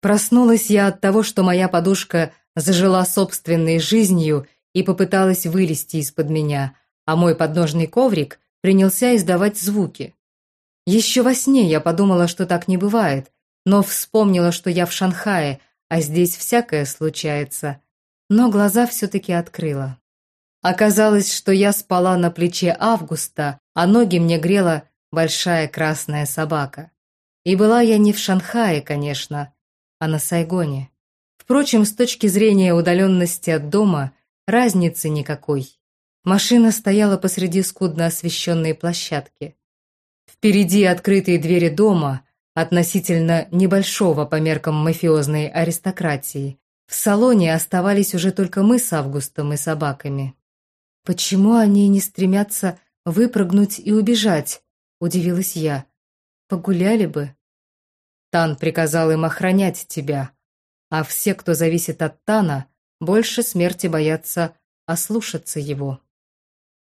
Проснулась я от того, что моя подушка зажила собственной жизнью и попыталась вылезти из-под меня, а мой подножный коврик принялся издавать звуки. Еще во сне я подумала, что так не бывает, но вспомнила, что я в Шанхае, а здесь всякое случается. Но глаза все-таки открыла. Оказалось, что я спала на плече Августа, а ноги мне грела большая красная собака. И была я не в Шанхае, конечно, а на Сайгоне. Впрочем, с точки зрения удаленности от дома, разницы никакой. Машина стояла посреди скудно освещенной площадки. Впереди открытые двери дома, относительно небольшого по меркам мафиозной аристократии. В салоне оставались уже только мы с Августом и собаками. «Почему они не стремятся выпрыгнуть и убежать?» – удивилась я. «Погуляли бы». Тан приказал им охранять тебя, а все, кто зависит от Тана, больше смерти боятся ослушаться его.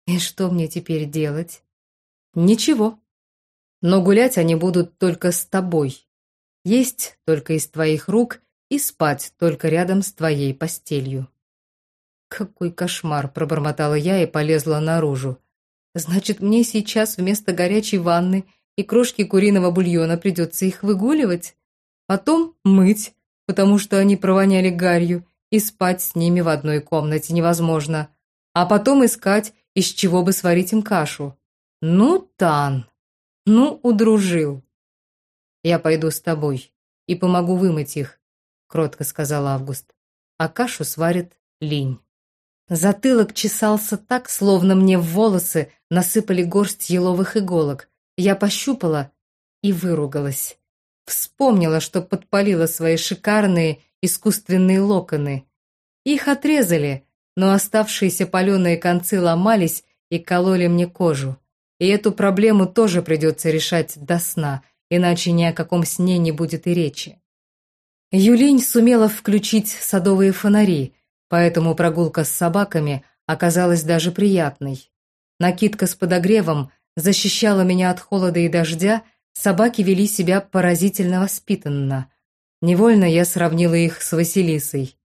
И что мне теперь делать? Ничего. Но гулять они будут только с тобой. Есть только из твоих рук и спать только рядом с твоей постелью. «Какой кошмар!» – пробормотала я и полезла наружу. «Значит, мне сейчас вместо горячей ванны и крошки куриного бульона придется их выгуливать, потом мыть, потому что они провоняли гарью, и спать с ними в одной комнате невозможно, а потом искать, из чего бы сварить им кашу. Ну, Тан, ну, удружил. Я пойду с тобой и помогу вымыть их, кротко сказал Август, а кашу сварит Линь. Затылок чесался так, словно мне в волосы насыпали горсть еловых иголок. Я пощупала и выругалась. Вспомнила, что подпалила свои шикарные искусственные локоны. Их отрезали, но оставшиеся паленые концы ломались и кололи мне кожу. И эту проблему тоже придется решать до сна, иначе ни о каком сне не будет и речи. Юлинь сумела включить садовые фонари, поэтому прогулка с собаками оказалась даже приятной. Накидка с подогревом защищала меня от холода и дождя, собаки вели себя поразительно воспитанно. Невольно я сравнила их с Василисой.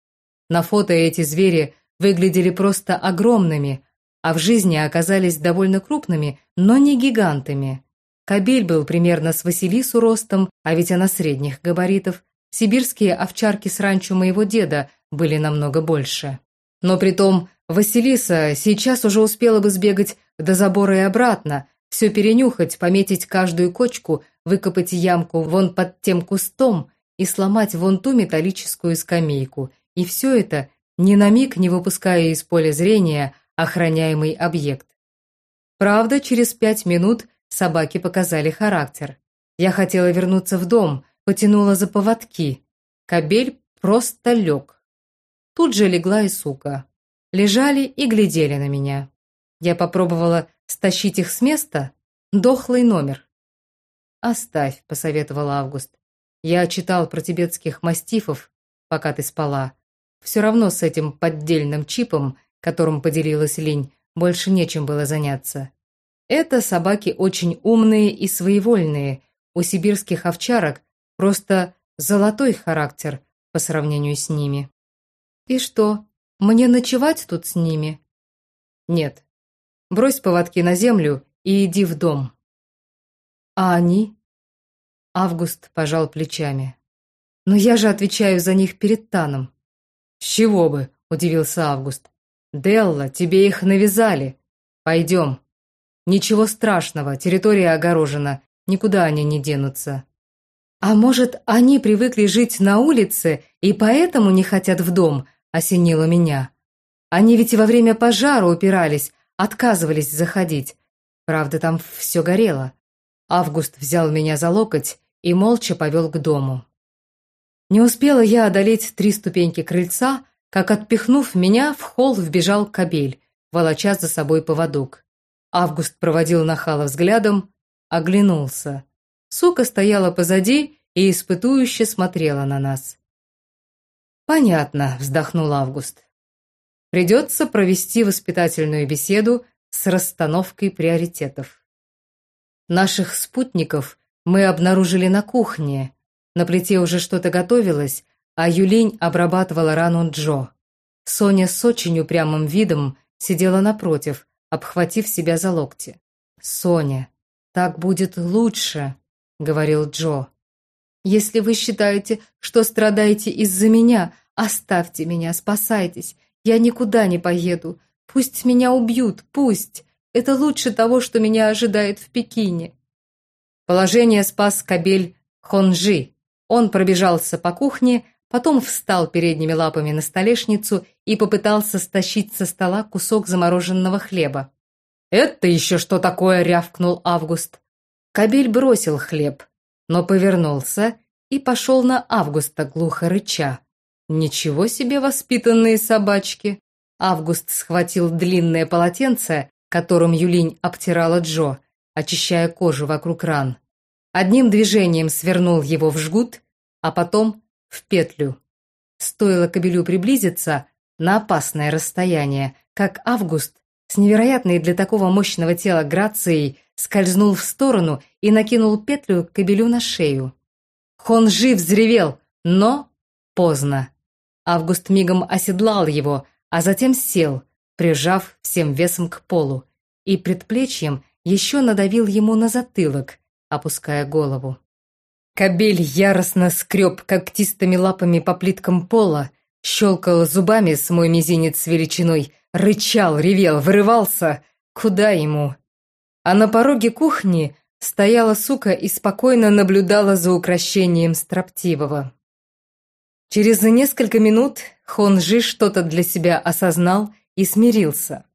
На фото эти звери выглядели просто огромными, а в жизни оказались довольно крупными, но не гигантами. Кобель был примерно с Василису ростом, а ведь она средних габаритов. Сибирские овчарки с ранчо моего деда были намного больше. Но притом Василиса сейчас уже успела бы сбегать до забора и обратно, все перенюхать, пометить каждую кочку, выкопать ямку вон под тем кустом и сломать вон ту металлическую скамейку. И все это, ни на миг не выпуская из поля зрения охраняемый объект. Правда, через пять минут собаки показали характер. Я хотела вернуться в дом, потянула за поводки. Кобель просто лег. Тут же легла и сука. Лежали и глядели на меня. Я попробовала стащить их с места. Дохлый номер. «Оставь», — посоветовал Август. «Я читал про тибетских мастифов, пока ты спала. Все равно с этим поддельным чипом, которым поделилась Линь, больше нечем было заняться. Это собаки очень умные и своевольные. У сибирских овчарок просто золотой характер по сравнению с ними. «И что, мне ночевать тут с ними?» «Нет. Брось поводки на землю и иди в дом». «А они?» Август пожал плечами. «Но я же отвечаю за них перед Таном». «С чего бы?» – удивился Август. «Делла, тебе их навязали. Пойдем. Ничего страшного, территория огорожена, никуда они не денутся». «А может, они привыкли жить на улице и поэтому не хотят в дом?» – осенило меня. «Они ведь во время пожара упирались, отказывались заходить. Правда, там все горело. Август взял меня за локоть и молча повел к дому. Не успела я одолеть три ступеньки крыльца, как, отпихнув меня, в холл вбежал кобель, волоча за собой поводок. Август проводил нахала взглядом, оглянулся. Сука стояла позади и испытующе смотрела на нас. «Понятно», — вздохнул Август. «Придется провести воспитательную беседу с расстановкой приоритетов». Наших спутников мы обнаружили на кухне, На плите уже что-то готовилось, а Юлинь обрабатывала рану Джо. Соня с очень упрямым видом сидела напротив, обхватив себя за локти. «Соня, так будет лучше», — говорил Джо. «Если вы считаете, что страдаете из-за меня, оставьте меня, спасайтесь. Я никуда не поеду. Пусть меня убьют, пусть. Это лучше того, что меня ожидает в Пекине». Положение спас кабель Хонжи. Он пробежался по кухне, потом встал передними лапами на столешницу и попытался стащить со стола кусок замороженного хлеба. «Это еще что такое?» — рявкнул Август. Кабель бросил хлеб, но повернулся и пошел на Августа, глухо рыча. «Ничего себе воспитанные собачки!» Август схватил длинное полотенце, которым Юлинь обтирала Джо, очищая кожу вокруг ран. Одним движением свернул его в жгут, а потом в петлю. Стоило кобелю приблизиться на опасное расстояние, как Август с невероятной для такого мощного тела грацией скользнул в сторону и накинул петлю кобелю на шею. Хон жив взревел, но поздно. Август мигом оседлал его, а затем сел, прижав всем весом к полу, и предплечьем еще надавил ему на затылок, опуская голову. Кобель яростно скреб когтистыми лапами по плиткам пола, щелкал зубами с мой мизинец величиной, рычал, ревел, вырывался. Куда ему? А на пороге кухни стояла сука и спокойно наблюдала за украшением строптивого. Через несколько минут Хонжи что-то для себя осознал и смирился.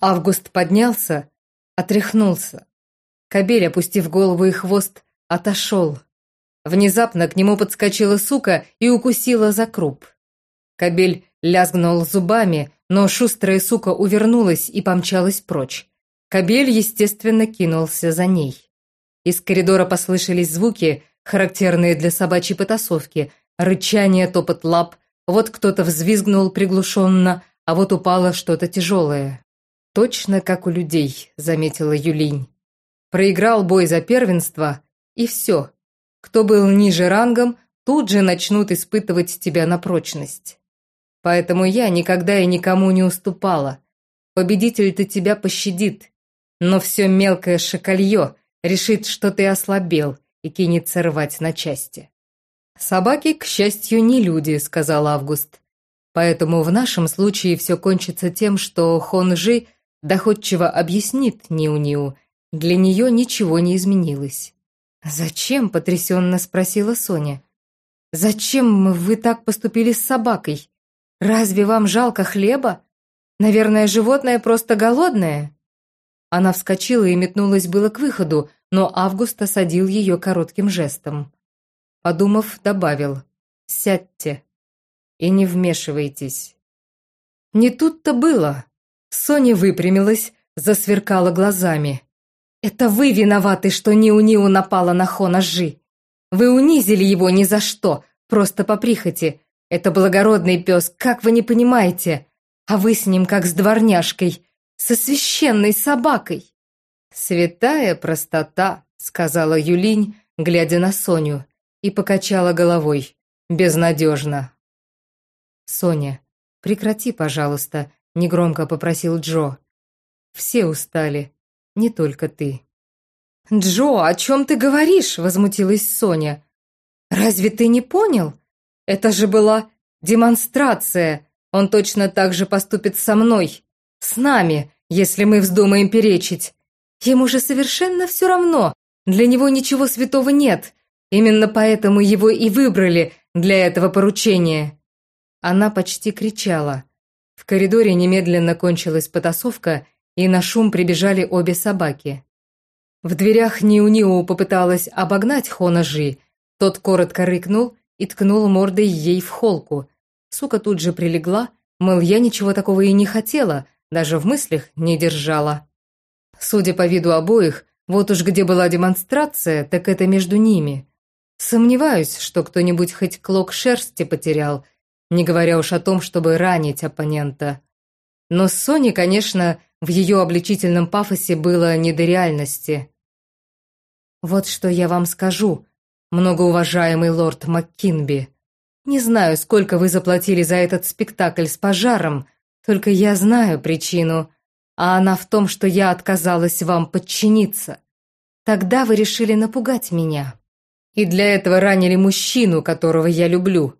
Август поднялся, отряхнулся. Кобель, опустив голову и хвост, отошел. Внезапно к нему подскочила сука и укусила за круп. Кобель лязгнул зубами, но шустрая сука увернулась и помчалась прочь. Кобель, естественно, кинулся за ней. Из коридора послышались звуки, характерные для собачьей потасовки, рычание, топот лап, вот кто-то взвизгнул приглушенно, а вот упало что-то тяжелое. «Точно как у людей», — заметила Юлинь. Проиграл бой за первенство, и все. Кто был ниже рангом, тут же начнут испытывать тебя на прочность. Поэтому я никогда и никому не уступала. Победитель-то тебя пощадит, но все мелкое шакалье решит, что ты ослабел и кинется рвать на части. «Собаки, к счастью, не люди», — сказал Август. «Поэтому в нашем случае все кончится тем, что Хонжи доходчиво объяснит Ниу-Ниу, для нее ничего не изменилось. «Зачем?» – потрясенно спросила Соня. «Зачем вы так поступили с собакой? Разве вам жалко хлеба? Наверное, животное просто голодное?» Она вскочила и метнулась было к выходу, но Август осадил ее коротким жестом. Подумав, добавил «Сядьте и не вмешивайтесь». Не тут-то было. Соня выпрямилась, засверкала глазами. «Это вы виноваты, что Ниу-Ниу напала на Хонажи. Вы унизили его ни за что, просто по прихоти. Это благородный пес, как вы не понимаете? А вы с ним как с дворняжкой, со священной собакой». «Святая простота», — сказала Юлинь, глядя на Соню, и покачала головой. «Безнадежно». «Соня, прекрати, пожалуйста», — негромко попросил Джо. «Все устали не только ты». «Джо, о чем ты говоришь?» – возмутилась Соня. «Разве ты не понял? Это же была демонстрация. Он точно так же поступит со мной, с нами, если мы вздумаем перечить. Ему же совершенно все равно, для него ничего святого нет. Именно поэтому его и выбрали для этого поручения». Она почти кричала. В коридоре немедленно кончилась потасовка – и на шум прибежали обе собаки. В дверях Ниу-Ниу попыталась обогнать Хонажи. Тот коротко рыкнул и ткнул мордой ей в холку. Сука тут же прилегла, мол, я ничего такого и не хотела, даже в мыслях не держала. Судя по виду обоих, вот уж где была демонстрация, так это между ними. Сомневаюсь, что кто-нибудь хоть клок шерсти потерял, не говоря уж о том, чтобы ранить оппонента. Но Сони, конечно, в ее обличительном пафосе было не до реальности. «Вот что я вам скажу. многоуважаемый лорд МакКинби. Не знаю, сколько вы заплатили за этот спектакль с пожаром, только я знаю причину, а она в том, что я отказалась вам подчиниться. Тогда вы решили напугать меня. И для этого ранили мужчину, которого я люблю.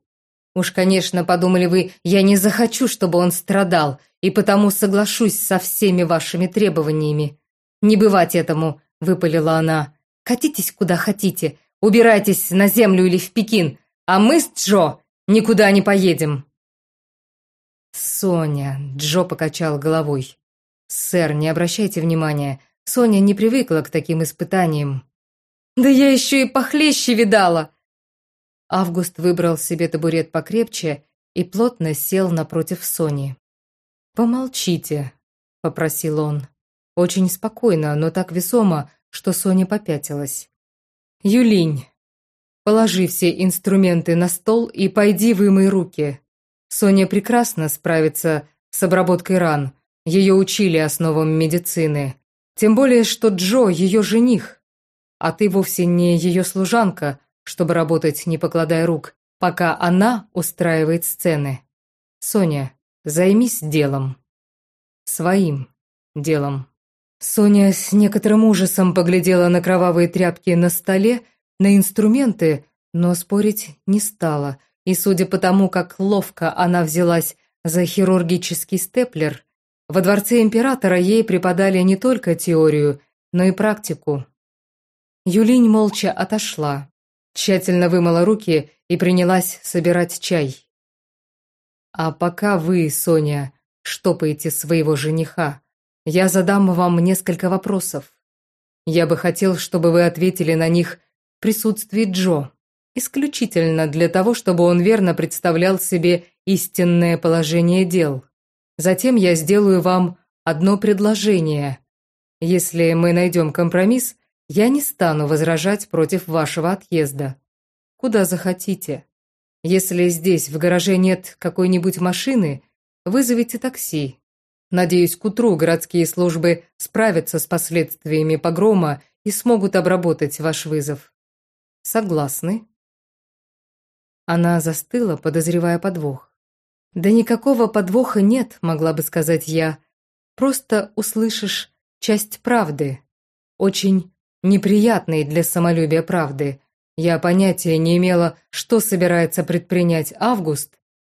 Уж, конечно, подумали вы, я не захочу, чтобы он страдал, и потому соглашусь со всеми вашими требованиями. Не бывать этому, выпалила она. Катитесь куда хотите, убирайтесь на землю или в Пекин, а мы с Джо никуда не поедем. Соня, Джо покачал головой. Сэр, не обращайте внимания, Соня не привыкла к таким испытаниям. «Да я еще и похлеще видала!» Август выбрал себе табурет покрепче и плотно сел напротив Сони. «Помолчите», — попросил он. Очень спокойно, но так весомо, что Соня попятилась. «Юлинь, положи все инструменты на стол и пойди вымой руки. Соня прекрасно справится с обработкой ран. Ее учили основам медицины. Тем более, что Джо – ее жених. А ты вовсе не ее служанка, чтобы работать, не покладая рук, пока она устраивает сцены. Соня, займись делом. Своим делом. Соня с некоторым ужасом поглядела на кровавые тряпки на столе, на инструменты, но спорить не стала, и судя по тому, как ловко она взялась за хирургический степлер, во дворце императора ей преподали не только теорию, но и практику. Юлинь молча отошла, тщательно вымыла руки и принялась собирать чай. «А пока вы, Соня, штопаете своего жениха, я задам вам несколько вопросов. Я бы хотел, чтобы вы ответили на них в присутствии Джо, исключительно для того, чтобы он верно представлял себе истинное положение дел». Затем я сделаю вам одно предложение. Если мы найдем компромисс, я не стану возражать против вашего отъезда. Куда захотите. Если здесь в гараже нет какой-нибудь машины, вызовите такси. Надеюсь, к утру городские службы справятся с последствиями погрома и смогут обработать ваш вызов. Согласны? Она застыла, подозревая подвох. Да никакого подвоха нет, могла бы сказать я. Просто услышишь часть правды. Очень неприятной для самолюбия правды. Я понятия не имела, что собирается предпринять Август,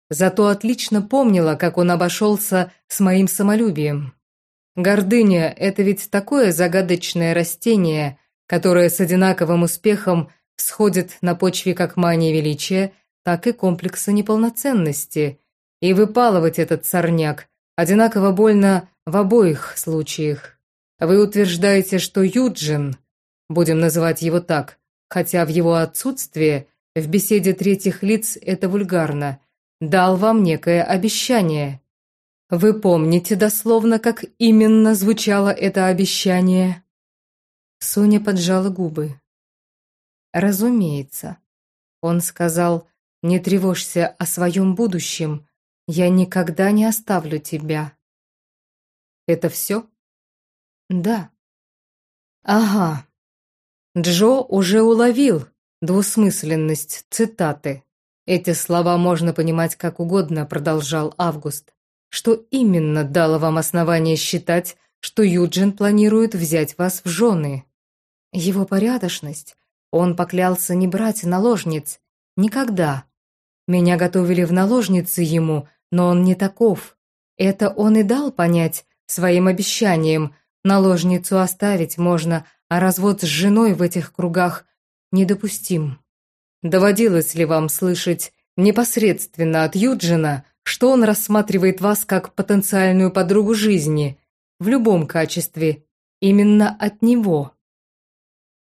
зато отлично помнила, как он обошелся с моим самолюбием. Гордыня – это ведь такое загадочное растение, которое с одинаковым успехом всходит на почве как мании величия, так и комплекса неполноценности, и выпалывать этот сорняк одинаково больно в обоих случаях. Вы утверждаете, что Юджин, будем называть его так, хотя в его отсутствие в беседе третьих лиц это вульгарно, дал вам некое обещание. Вы помните дословно, как именно звучало это обещание? Соня поджала губы. Разумеется. Он сказал, не тревожься о своем будущем, я никогда не оставлю тебя. Это все? Да. Ага. Джо уже уловил двусмысленность цитаты. Эти слова можно понимать как угодно, продолжал Август. Что именно дало вам основание считать, что Юджин планирует взять вас в жены? Его порядочность. Он поклялся не брать наложниц. Никогда. Меня готовили в наложницы ему, но он не таков. Это он и дал понять своим обещанием. Наложницу оставить можно, а развод с женой в этих кругах недопустим. Доводилось ли вам слышать непосредственно от Юджина, что он рассматривает вас как потенциальную подругу жизни, в любом качестве, именно от него?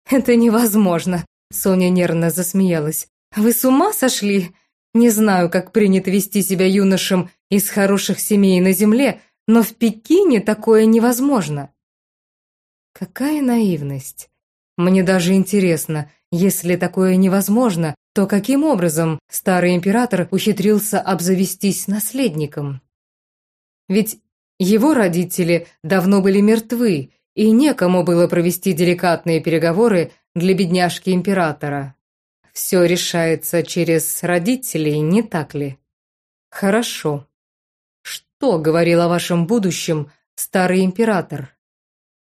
«Это невозможно», — Соня нервно засмеялась. «Вы с ума сошли? Не знаю, как принято вести себя юношам из хороших семей на земле, но в Пекине такое невозможно. Какая наивность. Мне даже интересно, если такое невозможно, то каким образом старый император ухитрился обзавестись наследником? Ведь его родители давно были мертвы, и некому было провести деликатные переговоры для бедняжки императора. все решается через родителей, не так ли? Хорошо. Что говорил о вашем будущем старый император?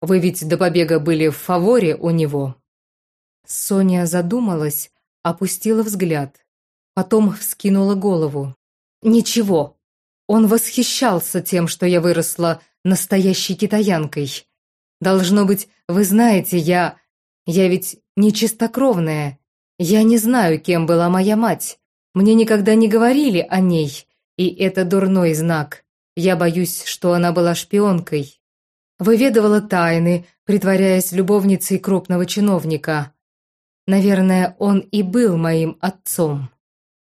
Вы ведь до побега были в фаворе у него. Соня задумалась, опустила взгляд. Потом вскинула голову. Ничего. Он восхищался тем, что я выросла настоящей китаянкой. Должно быть, вы знаете, я... Я ведь не чистокровная. Я не знаю, кем была моя мать. Мне никогда не говорили о ней, и это дурной знак. Я боюсь, что она была шпионкой. Выведывала тайны, притворяясь любовницей крупного чиновника. Наверное, он и был моим отцом.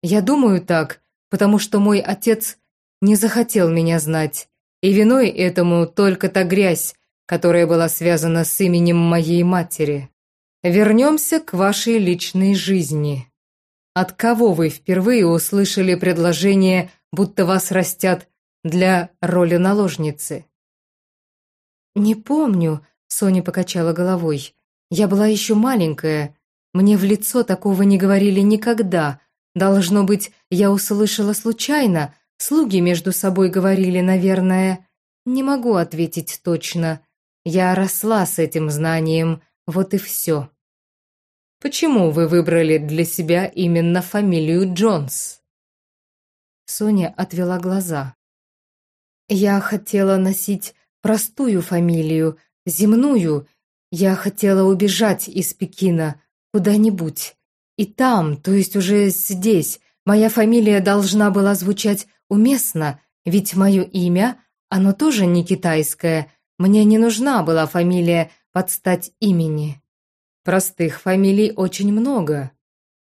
Я думаю так, потому что мой отец не захотел меня знать, и виной этому только та грязь, которая была связана с именем моей матери. Вернемся к вашей личной жизни. От кого вы впервые услышали предложение, будто вас растят для роли наложницы? «Не помню», — Соня покачала головой. «Я была еще маленькая. Мне в лицо такого не говорили никогда. Должно быть, я услышала случайно. Слуги между собой говорили, наверное. Не могу ответить точно. Я росла с этим знанием, вот и все. Почему вы выбрали для себя именно фамилию Джонс? Соня отвела глаза. Я хотела носить простую фамилию, земную. Я хотела убежать из Пекина куда-нибудь. И там, то есть уже здесь, моя фамилия должна была звучать уместно, ведь мое имя, оно тоже не китайское, мне не нужна была фамилия под стать имени. Простых фамилий очень много.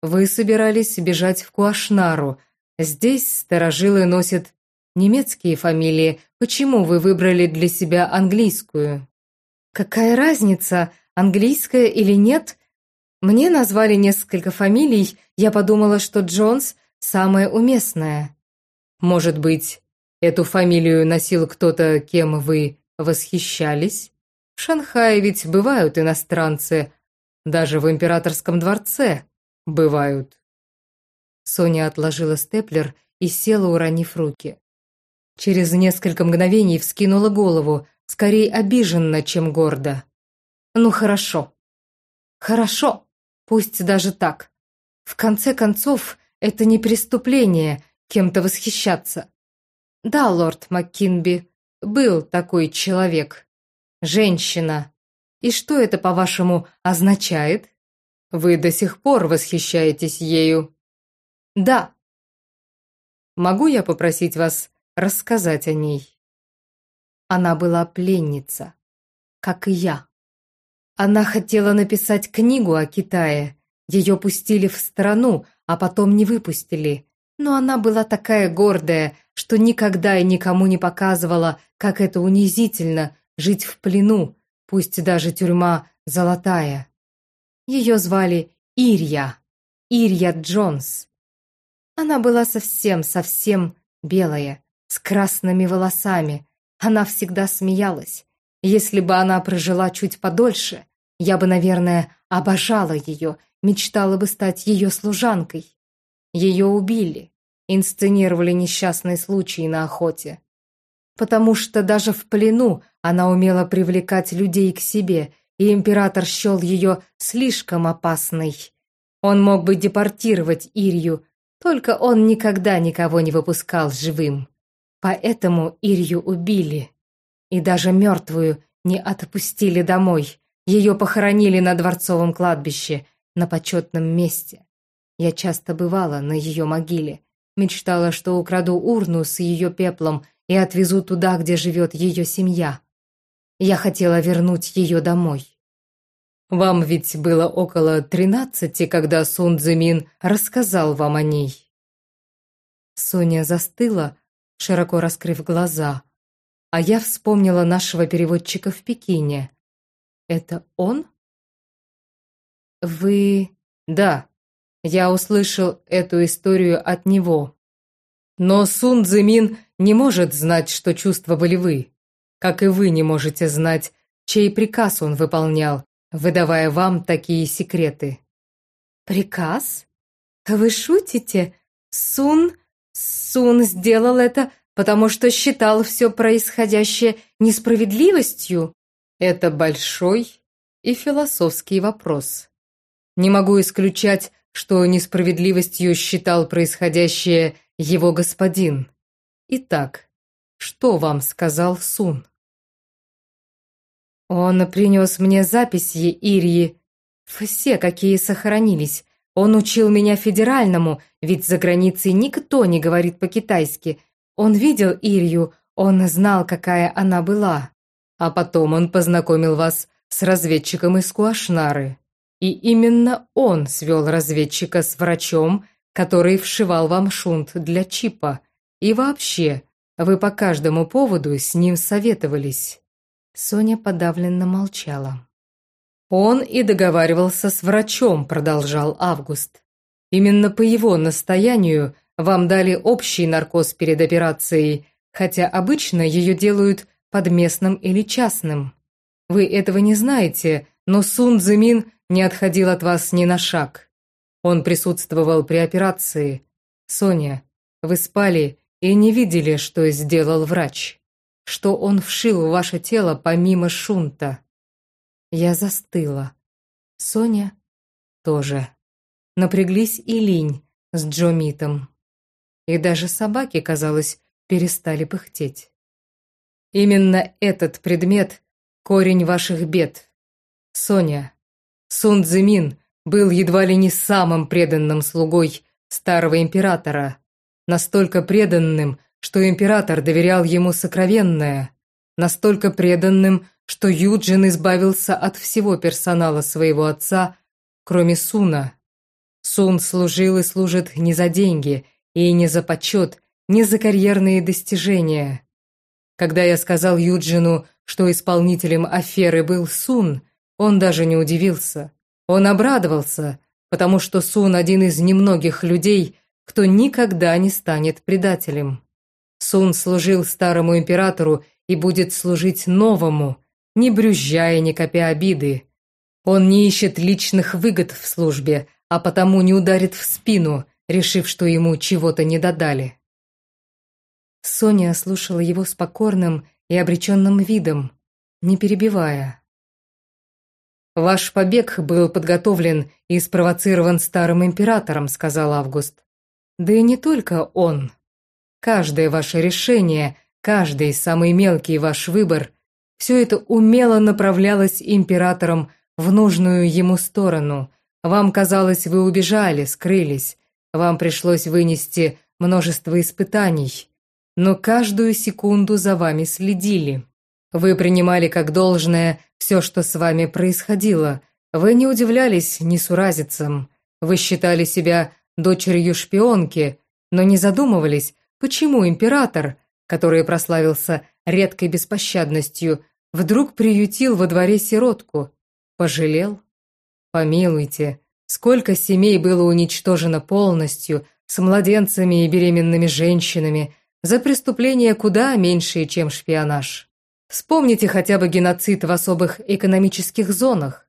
Вы собирались бежать в Куашнару. Здесь старожилы носят немецкие фамилии. Почему вы выбрали для себя английскую? Какая разница, английская или нет? Мне назвали несколько фамилий, я подумала, что Джонс самая уместная. Может быть, эту фамилию носил кто-то, кем вы восхищались. В Шанхае ведь бывают иностранцы, даже в императорском дворце бывают. Соня отложила степлер и села, уронив руки. Через несколько мгновений вскинула голову, скорее обиженно, чем гордо. «Ну хорошо. Хорошо, пусть даже так. В конце концов, это не преступление кем-то восхищаться. Да, лорд МакКинби, был такой человек. Женщина. И что это, по-вашему, означает? Вы до сих пор восхищаетесь ею. Да. Могу я попросить вас рассказать о ней? Она была пленница, как и я. Она хотела написать книгу о Китае. Ее пустили в страну, а потом не выпустили. Но она была такая гордая, что никогда и никому не показывала, как это унизительно жить в плену, пусть даже тюрьма золотая. Ее звали Ирья, Ирья Джонс. Она была совсем-совсем белая, с красными волосами. Она всегда смеялась. Если бы она прожила чуть подольше, я бы, наверное, обожала ее, мечтала бы стать ее служанкой. Ее убили, инсценировали несчастный случай на охоте. Потому что даже в плену она умела привлекать людей к себе, и император счел ее слишком опасной. Он мог бы депортировать Ирью, только он никогда никого не выпускал живым. Поэтому Ирью убили. И даже мертвую не отпустили домой. Ее похоронили на дворцовом кладбище, на почетном месте. Я часто бывала на ее могиле, мечтала, что украду урну с ее пеплом и отвезу туда, где живет ее семья. Я хотела вернуть ее домой. Вам ведь было около тринадцати, когда Сун Цзимин рассказал вам о ней. Соня застыла, широко раскрыв глаза, а я вспомнила нашего переводчика в Пекине. Это он? Вы... Да, я услышал эту историю от него. Но Сун Цзимин не может знать, что чувствовали вы, как и вы не можете знать, чей приказ он выполнял, выдавая вам такие секреты. Приказ? Вы шутите? Сун... Сун сделал это, потому что считал все происходящее несправедливостью? Это большой и философский вопрос. Не могу исключать, что несправедливостью считал происходящее его господин. Итак, что вам сказал Сун? Он принес мне записи Ирии. Все, какие сохранились. Он учил меня федеральному, ведь за границей никто не говорит по-китайски. Он видел Ирью, он знал, какая она была. А потом он познакомил вас с разведчиком из Куашнары. И именно он свел разведчика с врачом, который вшивал вам шунт для чипа. И вообще, вы по каждому поводу с ним советовались». Соня подавленно молчала. «Он и договаривался с врачом», — продолжал Август. «Именно по его настоянию вам дали общий наркоз перед операцией, хотя обычно ее делают под местным или частным. Вы этого не знаете, но Сун Цзимин не отходил от вас ни на шаг. Он присутствовал при операции. Соня, вы спали и не видели, что сделал врач. Что он вшил в ваше тело помимо шунта. Я застыла. Соня тоже. Напряглись и Линь с Джомитом. И даже собаки, казалось, перестали пыхтеть. Именно этот предмет – корень ваших бед. Соня, Сун Цзимин был едва ли не самым преданным слугой старого императора, настолько преданным, что император доверял ему сокровенное, настолько преданным, что Юджин избавился от всего персонала своего отца, кроме Суна. Сун служил и служит не за деньги, и не за почет, не за карьерные достижения. Когда я сказал Юджину, что исполнителем аферы был Сун, он даже не удивился. Он обрадовался, потому что Сун один из немногих людей, кто никогда не станет предателем. Сун служил старому императору и будет служить новому, не брюзжая, не копя обиды. Он не ищет личных выгод в службе, а потому не ударит в спину, решив, что ему чего-то не додали. Соня слушала его с покорным и обреченным видом, не перебивая. «Ваш побег был подготовлен и спровоцирован старым императором», — сказал Август. «Да и не только он. Каждое ваше решение, каждый самый мелкий ваш выбор — все это умело направлялось императором в нужную ему сторону. Вам казалось, вы убежали, скрылись. Вам пришлось вынести множество испытаний, но каждую секунду за вами следили. Вы принимали как должное все, что с вами происходило. Вы не удивлялись несуразицам. Вы считали себя дочерью шпионки, но не задумывались, почему император, который прославился редкой беспощадностью, вдруг приютил во дворе сиротку. Пожалел? Помилуйте, сколько семей было уничтожено полностью, с младенцами и беременными женщинами, за преступления куда меньшие, чем шпионаж. Вспомните хотя бы геноцид в особых экономических зонах.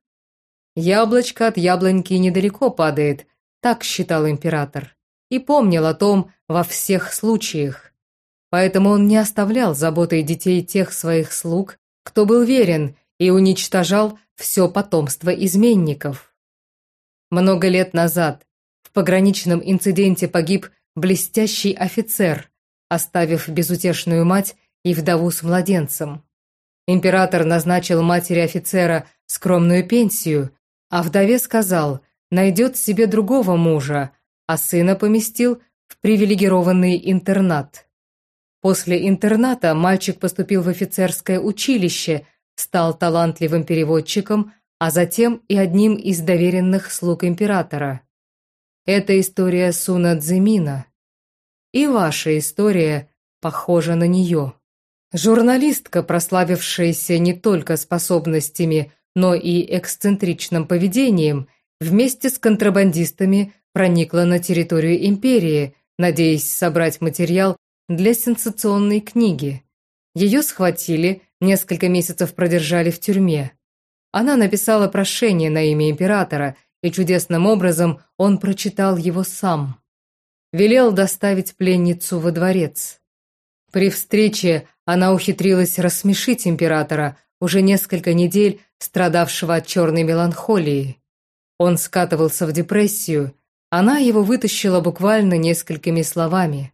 Яблочко от яблоньки недалеко падает, так считал император, и помнил о том во всех случаях. Поэтому он не оставлял заботой детей тех своих слуг, кто был верен и уничтожал все потомство изменников. Много лет назад в пограничном инциденте погиб блестящий офицер, оставив безутешную мать и вдову с младенцем. Император назначил матери офицера скромную пенсию, а вдове сказал, найдет себе другого мужа, а сына поместил в привилегированный интернат. После интерната мальчик поступил в офицерское училище, стал талантливым переводчиком, а затем и одним из доверенных слуг императора. Это история Суна Цзимина. И ваша история похожа на нее. Журналистка, прославившаяся не только способностями, но и эксцентричным поведением, вместе с контрабандистами проникла на территорию империи, надеясь собрать материал для сенсационной книги. Ее схватили, несколько месяцев продержали в тюрьме. Она написала прошение на имя императора и чудесным образом он прочитал его сам. Велел доставить пленницу во дворец. При встрече она ухитрилась рассмешить императора, уже несколько недель страдавшего от черной меланхолии. Он скатывался в депрессию, она его вытащила буквально несколькими словами.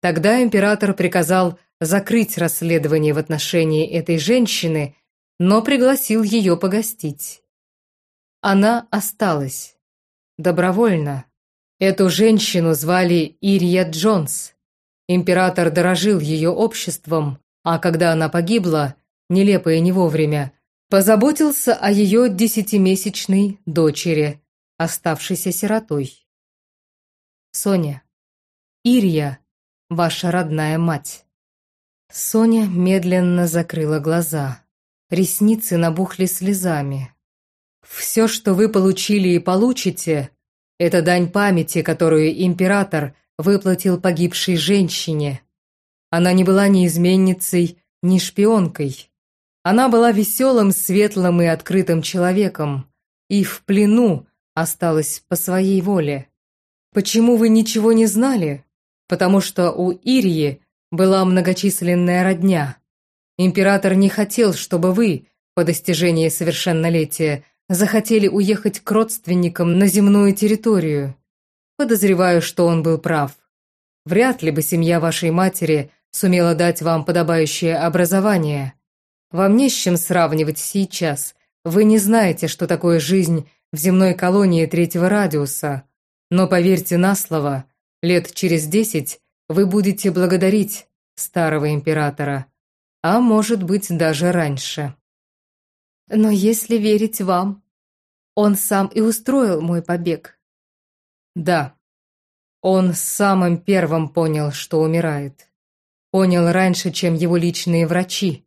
Тогда император приказал закрыть расследование в отношении этой женщины, но пригласил ее погостить. Она осталась. Добровольно. Эту женщину звали Ирия Джонс. Император дорожил ее обществом, а когда она погибла, нелепо и не вовремя, позаботился о ее десятимесячной дочери, оставшейся сиротой. Соня. Ирия, ваша родная мать. Соня медленно закрыла глаза. Ресницы набухли слезами. Все, что вы получили и получите, это дань памяти, которую император выплатил погибшей женщине. Она не была ни изменницей, ни шпионкой. Она была веселым, светлым и открытым человеком, и в плену осталась по своей воле. Почему вы ничего не знали? Потому что у Ирии была многочисленная родня. Император не хотел, чтобы вы, по достижении совершеннолетия, захотели уехать к родственникам на земную территорию. Подозреваю, что он был прав. Вряд ли бы семья вашей матери сумела дать вам подобающее образование. Вам не с чем сравнивать сейчас. Вы не знаете, что такое жизнь в земной колонии третьего радиуса. Но поверьте на слово, лет через десять вы будете благодарить старого императора. А может быть, даже раньше. Но если верить вам, он сам и устроил мой побег. Да, он самым первым понял, что умирает. Понял раньше, чем его личные врачи.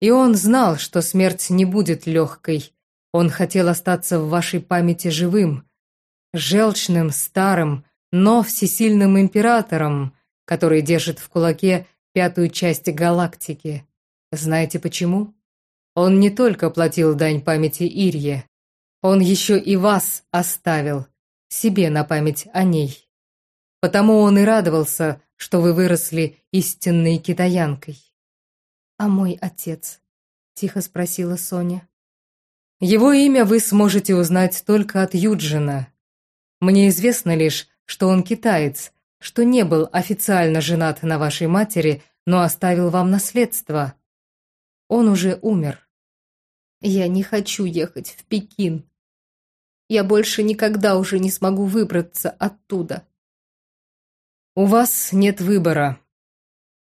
И он знал, что смерть не будет легкой. Он хотел остаться в вашей памяти живым, желчным, старым, но всесильным императором, который держит в кулаке пятую часть галактики. Знаете почему? Он не только платил дань памяти Ирье, он еще и вас оставил, себе на память о ней. Потому он и радовался, что вы выросли истинной китаянкой. «А мой отец?» – тихо спросила Соня. «Его имя вы сможете узнать только от Юджина. Мне известно лишь, что он китаец, что не был официально женат на вашей матери, но оставил вам наследство. Он уже умер. Я не хочу ехать в Пекин. Я больше никогда уже не смогу выбраться оттуда. У вас нет выбора.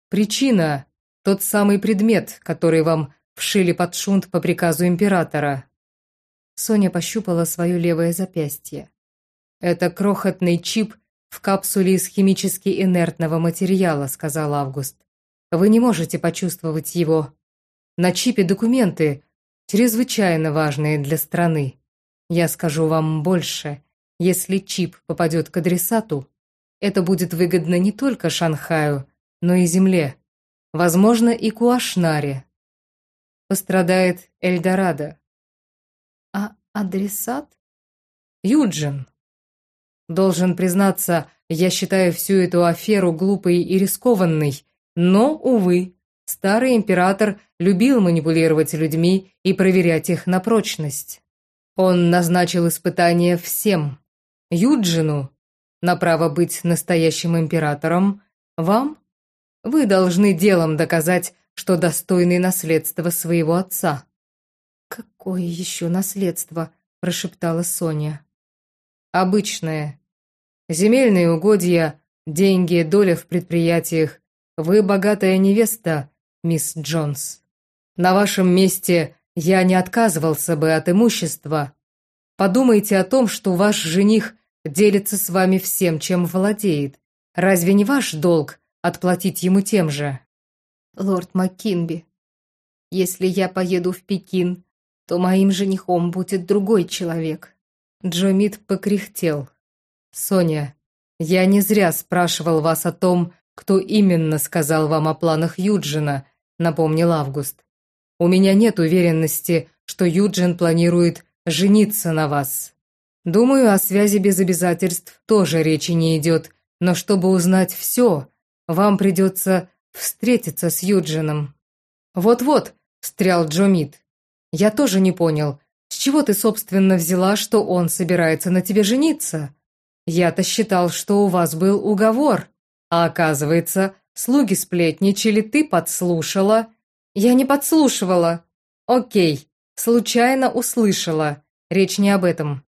Причина – тот самый предмет, который вам вшили под шунт по приказу императора. Соня пощупала свое левое запястье. Это крохотный чип в капсуле из химически инертного материала, сказал Август. Вы не можете почувствовать его. На чипе документы, чрезвычайно важные для страны. Я скажу вам больше. Если чип попадет к адресату, это будет выгодно не только Шанхаю, но и Земле. Возможно, и Куашнаре. Пострадает Эльдорадо. А адресат? Юджин. Должен признаться, я считаю всю эту аферу глупой и рискованной, но, увы, Старый император любил манипулировать людьми и проверять их на прочность. Он назначил испытание всем. Юджину на право быть настоящим императором, вам вы должны делом доказать, что достойны наследства своего отца. Какое еще наследство? прошептала Соня. Обычное. Земельные угодья, деньги, доля в предприятиях. Вы богатая невеста, мисс Джонс. На вашем месте я не отказывался бы от имущества. Подумайте о том, что ваш жених делится с вами всем, чем владеет. Разве не ваш долг отплатить ему тем же? Лорд Маккинби, если я поеду в Пекин, то моим женихом будет другой человек. Джомит покряхтел. Соня, я не зря спрашивал вас о том, кто именно сказал вам о планах Юджина, напомнил Август. «У меня нет уверенности, что Юджин планирует жениться на вас. Думаю, о связи без обязательств тоже речи не идет, но чтобы узнать все, вам придется встретиться с Юджином». «Вот-вот», — встрял Джо Мид. «Я тоже не понял, чего ты, собственно, взяла, что он собирается на тебе жениться? Я-то считал, что у вас был уговор, а оказывается, слуги сплетничали, ты подслушала». «Я не подслушивала». «Окей, случайно услышала. Речь не об этом».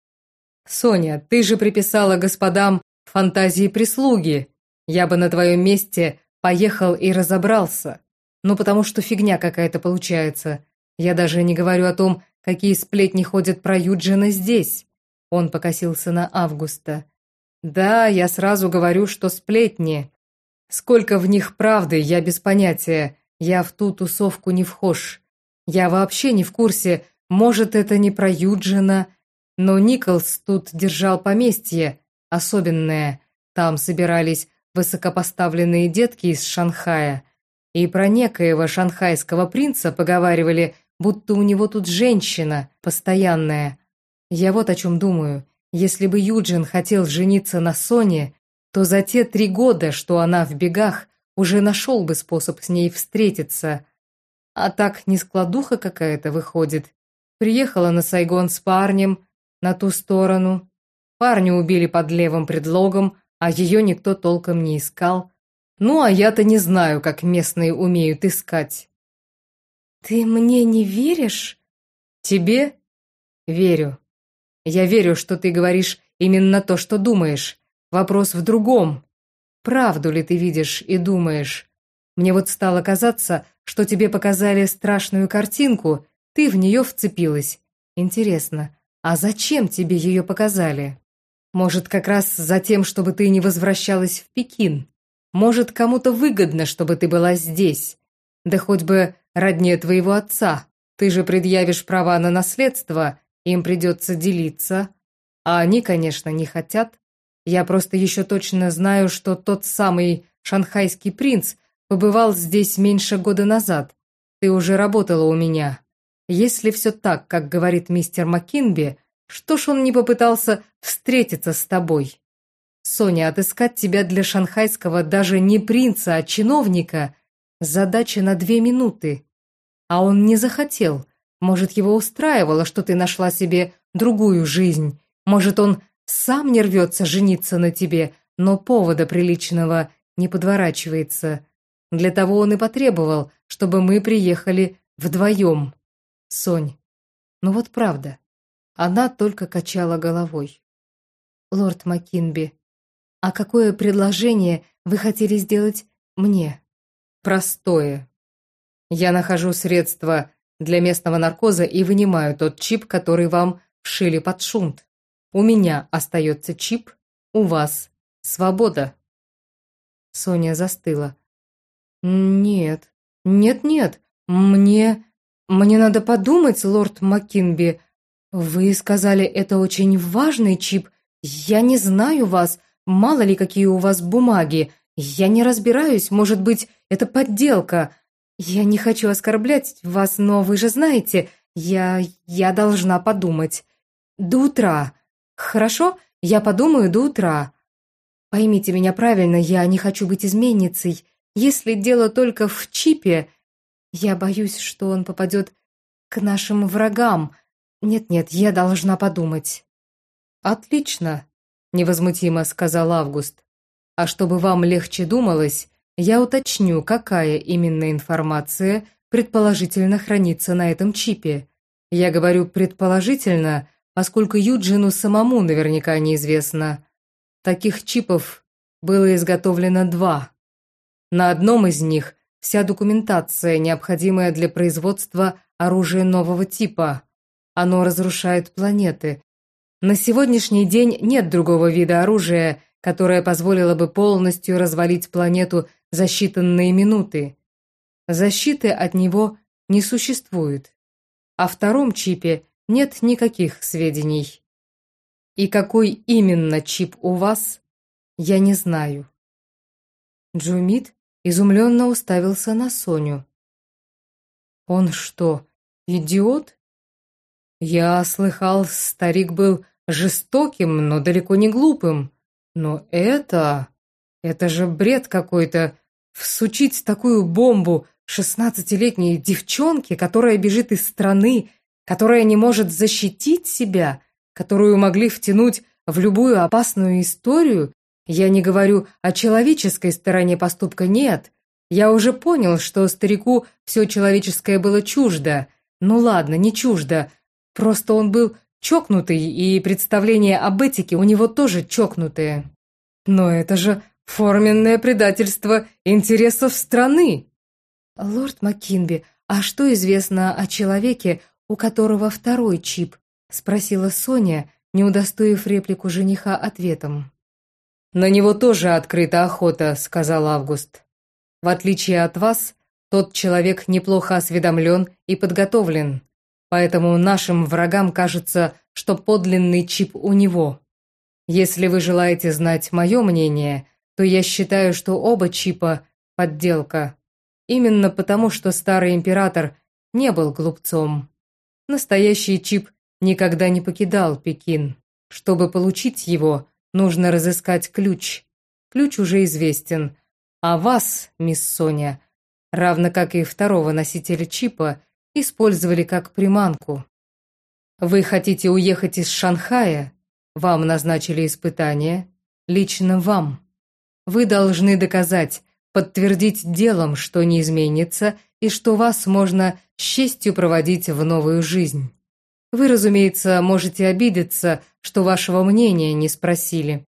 «Соня, ты же приписала господам фантазии прислуги. Я бы на твоем месте поехал и разобрался. Ну, потому что фигня какая-то получается. Я даже не говорю о том, какие сплетни ходят про Юджина здесь. Он покосился на Августа. Да, я сразу говорю, что сплетни. Сколько в них правды, я без понятия. Я в ту тусовку не вхож. Я вообще не в курсе, может, это не про Юджина, но Николс тут держал поместье, особенное. Там собирались высокопоставленные детки из Шанхая, и про некоего шанхайского принца поговаривали, будто у него тут женщина постоянная. Я вот о чем думаю. Если бы Юджин хотел жениться на Соне, то за те три года, что она в бегах, уже нашел бы способ с ней встретиться. А так не складуха какая-то выходит. Приехала на Сайгон с парнем, на ту сторону. Парня убили под левым предлогом, а ее никто толком не искал. Ну, а я-то не знаю, как местные умеют искать. «Ты мне не веришь?» «Тебе?» «Верю. Я верю, что ты говоришь именно то, что думаешь. Вопрос в другом. Правду ли ты видишь и думаешь? Мне вот стало казаться, что тебе показали страшную картинку, ты в нее вцепилась. Интересно, а зачем тебе ее показали?» Может, как раз за тем, чтобы ты не возвращалась в Пекин. Может, кому-то выгодно, чтобы ты была здесь. Да хоть бы родне твоего отца. Ты же предъявишь права на наследство, им придется делиться. А они, конечно, не хотят. Я просто еще точно знаю, что тот самый шанхайский принц побывал здесь меньше года назад. Ты уже работала у меня. Если все так, как говорит мистер Маккинби, что ж он не попытался встретиться с тобой? Соня, отыскать тебя для шанхайского даже не принца, а чиновника – задача на две минуты. А он не захотел. Может, его устраивало, что ты нашла себе другую жизнь. Может, он сам не рвется жениться на тебе, но повода приличного не подворачивается. Для того он и потребовал, чтобы мы приехали вдвоем. Сонь, ну вот правда. Она только качала головой. «Лорд Маккинби, а какое предложение вы хотели сделать мне?» «Простое. Я нахожу средства для местного наркоза и вынимаю тот чип, который вам вшили под шунт. У меня остается чип, у вас свобода». Соня застыла. «Нет, нет-нет, мне... мне надо подумать, лорд Маккинби. «Вы сказали, это очень важный чип. Я не знаю вас. Мало ли, какие у вас бумаги. Я не разбираюсь. Может быть, это подделка. Я не хочу оскорблять вас, но вы же знаете, я... я должна подумать. До утра. Хорошо? Я подумаю до утра. Поймите меня правильно, я не хочу быть изменницей. Если дело только в чипе, я боюсь, что он попадет к нашим врагам». «Нет-нет, я должна подумать». «Отлично», — невозмутимо сказал Август. «А чтобы вам легче думалось, я уточню, какая именно информация предположительно хранится на этом чипе. Я говорю «предположительно», поскольку Юджину самому наверняка неизвестно. Таких чипов было изготовлено два. На одном из них вся документация, необходимая для производства оружия нового типа. Оно разрушает планеты. На сегодняшний день нет другого вида оружия, которое позволило бы полностью развалить планету за считанные минуты. Защиты от него не существует. О втором чипе нет никаких сведений. И какой именно чип у вас, я не знаю. Джумит изумленно уставился на Соню. «Он что, идиот?» Я слыхал, старик был жестоким, но далеко не глупым. Но это... Это же бред какой-то. Всучить такую бомбу шестнадцатилетней девчонке, которая бежит из страны, которая не может защитить себя, которую могли втянуть в любую опасную историю, я не говорю о человеческой стороне поступка, нет. Я уже понял, что старику все человеческое было чуждо. Ну ладно, не чуждо. Просто он был чокнутый, и представления об этике у него тоже чокнутые. Но это же форменное предательство интересов страны. Лорд Маккинби, а что известно о человеке, у которого второй чип? Спросила Соня, не удостоив реплику жениха ответом. «На него тоже открыта охота», — сказал Август. «В отличие от вас, тот человек неплохо осведомлен и подготовлен, поэтому нашим врагам кажется, что подлинный чип у него. Если вы желаете знать мое мнение, то я считаю, что оба чипа – подделка. Именно потому, что старый император не был глупцом. Настоящий чип никогда не покидал Пекин. Чтобы получить его, нужно разыскать ключ. Ключ уже известен. А вас, мисс Соня, равно как и второго носителя чипа, использовали как приманку. Вы хотите уехать из Шанхая? Вам назначили испытание. Лично вам. Вы должны доказать, подтвердить делом, что не изменится, и что вас можно с честью проводить в новую жизнь. Вы, разумеется, можете обидеться, что вашего мнения не спросили.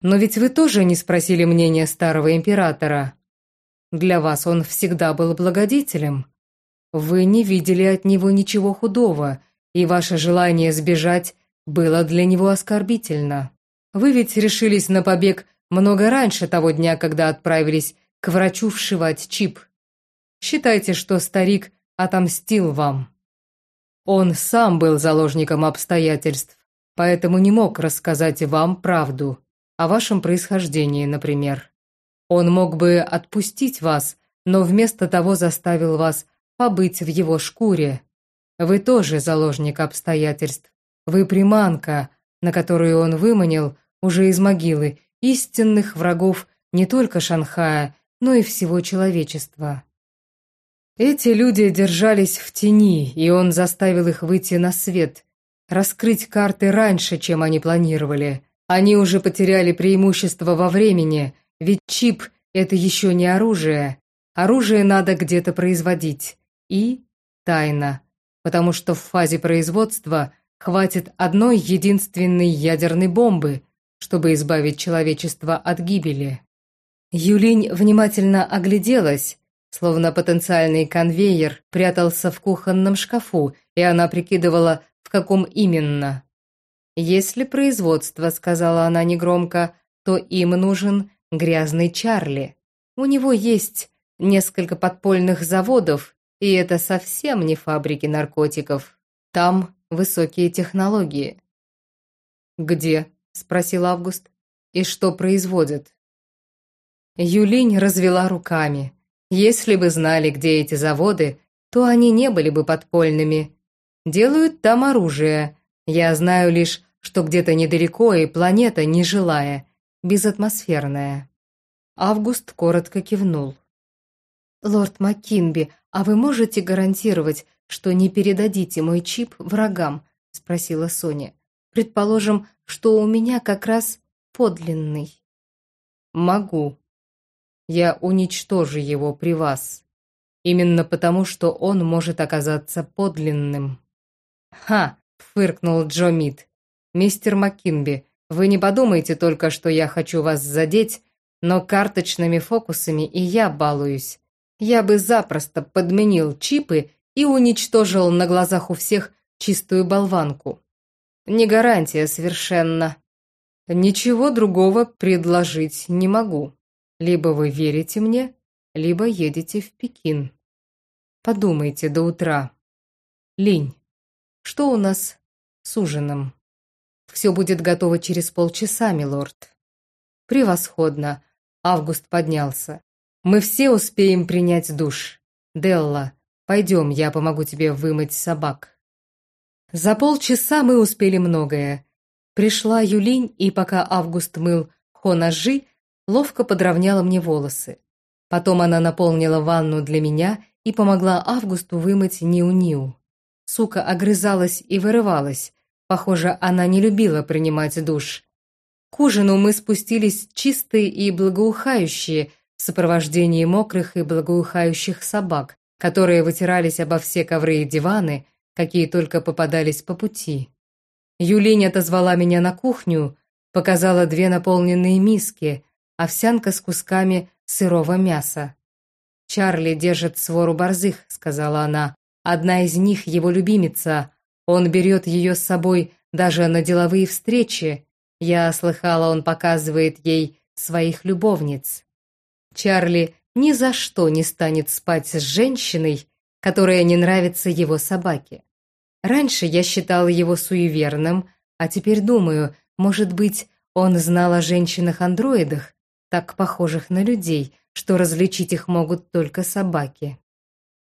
Но ведь вы тоже не спросили мнения старого императора. Для вас он всегда был благодетелем. Вы не видели от него ничего худого, и ваше желание сбежать было для него оскорбительно. Вы ведь решились на побег много раньше того дня, когда отправились к врачу вшивать чип. Считайте, что старик отомстил вам. Он сам был заложником обстоятельств, поэтому не мог рассказать вам правду о вашем происхождении, например. Он мог бы отпустить вас, но вместо того заставил вас побыть в его шкуре. Вы тоже заложник обстоятельств. Вы приманка, на которую он выманил уже из могилы истинных врагов не только Шанхая, но и всего человечества. Эти люди держались в тени, и он заставил их выйти на свет, раскрыть карты раньше, чем они планировали. Они уже потеряли преимущество во времени, ведь чип – это еще не оружие. Оружие надо где-то производить. И тайна, потому что в фазе производства хватит одной единственной ядерной бомбы, чтобы избавить человечество от гибели. Юлинь внимательно огляделась, Словно потенциальный конвейер прятался в кухонном шкафу, и она прикидывала, в каком именно. «Если производство», — сказала она негромко, — «то им нужен грязный Чарли. У него есть несколько подпольных заводов, и это совсем не фабрики наркотиков. Там высокие технологии». «Где?» — спросил Август. «И что производят?» Юлинь развела руками. Если бы знали, где эти заводы, то они не были бы подпольными. Делают там оружие. Я знаю лишь, что где-то недалеко и планета нежилая, безатмосферная. Август коротко кивнул. «Лорд Маккинби, а вы можете гарантировать, что не передадите мой чип врагам?» — спросила Соня. «Предположим, что у меня как раз подлинный». «Могу», я уничтожу его при вас. Именно потому, что он может оказаться подлинным». «Ха!» — фыркнул Джо Мид. «Мистер Маккинби, вы не подумайте только, что я хочу вас задеть, но карточными фокусами и я балуюсь. Я бы запросто подменил чипы и уничтожил на глазах у всех чистую болванку. Не гарантия совершенно. Ничего другого предложить не могу. Либо вы верите мне, либо едете в Пекин. Подумайте до утра. Линь, что у нас с ужином? Все будет готово через полчаса, милорд. Превосходно. Август поднялся. Мы все успеем принять душ. Делла, пойдем, я помогу тебе вымыть собак. За полчаса мы успели многое. Пришла Юлинь, и пока Август мыл хонажи, ловко подровняла мне волосы. Потом она наполнила ванну для меня и помогла Августу вымыть Ниу-Ниу. Сука огрызалась и вырывалась. Похоже, она не любила принимать душ. К ужину мы спустились чистые и благоухающие в сопровождении мокрых и благоухающих собак, которые вытирались обо все ковры и диваны, какие только попадались по пути. Юлинь отозвала меня на кухню, показала две наполненные миски, овсянка с кусками сырого мяса. «Чарли держит свору борзых», — сказала она. «Одна из них его любимица. Он берет ее с собой даже на деловые встречи. Я слыхала, он показывает ей своих любовниц. Чарли ни за что не станет спать с женщиной, которая не нравится его собаке. Раньше я считала его суеверным, а теперь думаю, может быть, он знал о женщинах-андроидах, так похожих на людей, что различить их могут только собаки.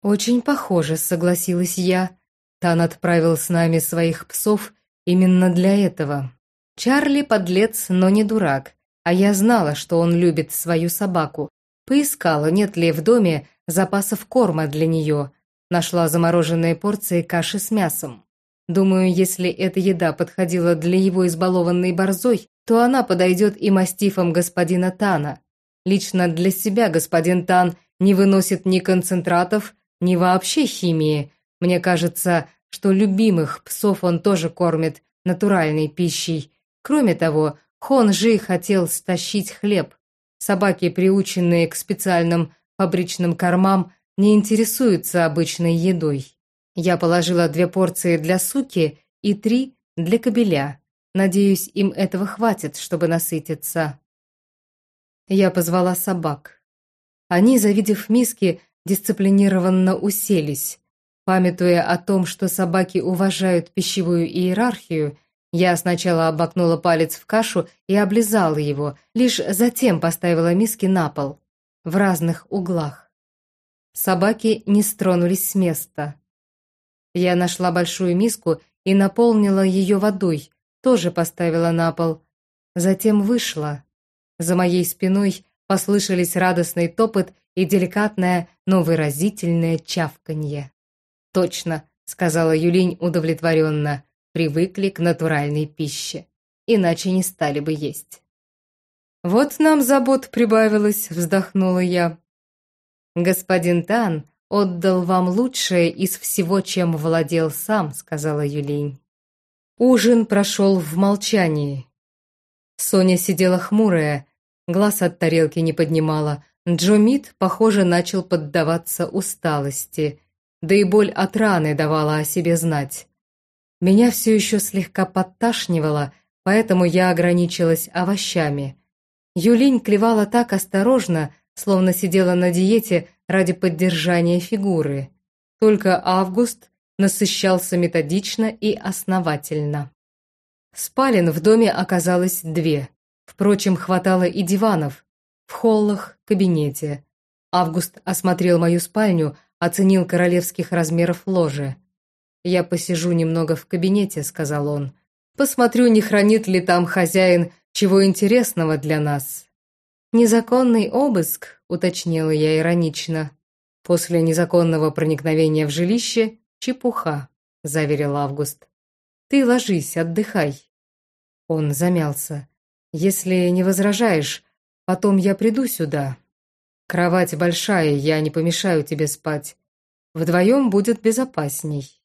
«Очень похоже», — согласилась я. Тан отправил с нами своих псов именно для этого. Чарли подлец, но не дурак, а я знала, что он любит свою собаку. Поискала, нет ли в доме запасов корма для нее. Нашла замороженные порции каши с мясом. Думаю, если эта еда подходила для его избалованной борзой, то она подойдет и мастифам господина Тана. Лично для себя господин Тан не выносит ни концентратов, ни вообще химии. Мне кажется, что любимых псов он тоже кормит натуральной пищей, Кроме того, Хон Жи хотел стащить хлеб. Собаки, приученные к специальным фабричным кормам, не интересуются обычной едой. Я положила две порции для суки и три для кобеля. Надеюсь, им этого хватит, чтобы насытиться. Я позвала собак. Они, завидев миски, дисциплинированно уселись. Памятуя о том, что собаки уважают пищевую иерархию, я сначала обмакнула палец в кашу и облизала его, лишь затем поставила миски на пол, в разных углах. Собаки не стронулись с места. Я нашла большую миску и наполнила ее водой, тоже поставила на пол. Затем вышла. За моей спиной послышались радостный топот и деликатное, но выразительное чавканье. «Точно», — сказала Юлинь удовлетворенно привыкли к натуральной пище, иначе не стали бы есть. «Вот нам забот прибавилось», — вздохнула я. «Господин Тан отдал вам лучшее из всего, чем владел сам», — сказала Юлинь. Ужин прошел в молчании. Соня сидела хмурая, глаз от тарелки не поднимала. Джо Мид, похоже, начал поддаваться усталости, да и боль от раны давала о себе знать. Меня все еще слегка подташнивало, поэтому я ограничилась овощами. Юлинь клевала так осторожно, словно сидела на диете ради поддержания фигуры. Только Август насыщался методично и основательно. Спален в доме оказалось две. Впрочем, хватало и диванов. В холлах, кабинете. Август осмотрел мою спальню, оценил королевских размеров ложи. «Я посижу немного в кабинете», — сказал он. «Посмотрю, не хранит ли там хозяин чего интересного для нас». «Незаконный обыск», — уточнила я иронично. «После незаконного проникновения в жилище — чепуха», — заверил Август. «Ты ложись, отдыхай». Он замялся. «Если не возражаешь, потом я приду сюда. Кровать большая, я не помешаю тебе спать. Вдвоем будет безопасней».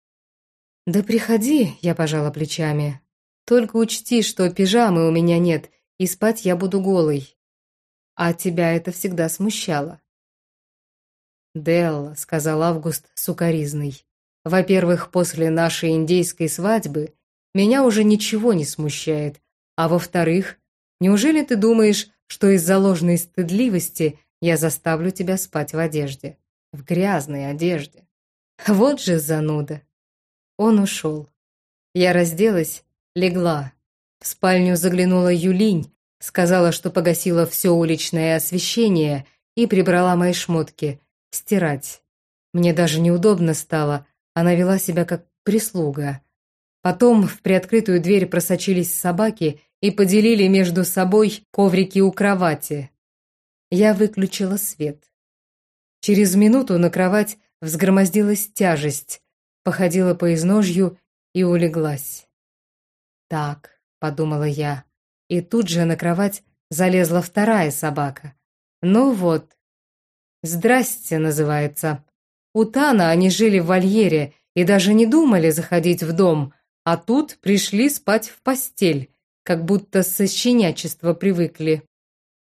«Да приходи», — я пожала плечами. «Только учти, что пижамы у меня нет, и спать я буду голой. А тебя это всегда смущало». «Делла», — сказал Август сукоризный, — «во-первых, после нашей индейской свадьбы меня уже ничего не смущает, а во-вторых, неужели ты думаешь, что из-за ложной стыдливости я заставлю тебя спать в одежде? В грязной одежде? Вот же зануда!» Он ушел. Я разделась, легла. В спальню заглянула Юлинь, сказала, что погасила все уличное освещение и прибрала мои шмотки. Стирать. Мне даже неудобно стало, она вела себя как прислуга. Потом в приоткрытую дверь просочились собаки и поделили между собой коврики у кровати. Я выключила свет. Через минуту на кровать взгромоздилась тяжесть, походила по изножью и улеглась. «Так», — подумала я, и тут же на кровать залезла вторая собака. «Ну вот». «Здрасте» называется. У Тана они жили в вольере и даже не думали заходить в дом, а тут пришли спать в постель, как будто со щенячества привыкли.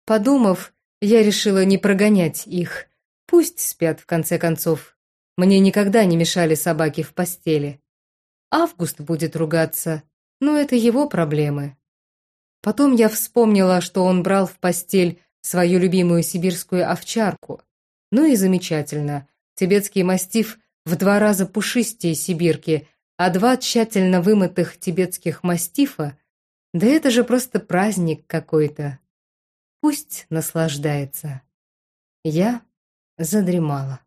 Подумав, я решила не прогонять их. Пусть спят, в конце концов. Мне никогда не мешали собаки в постели. Август будет ругаться, но это его проблемы. Потом я вспомнила, что он брал в постель свою любимую сибирскую овчарку. Ну и замечательно. Тибетский мастиф в два раза пушистее сибирки, а два тщательно вымытых тибетских мастифа – да это же просто праздник какой-то. Пусть наслаждается. Я задремала.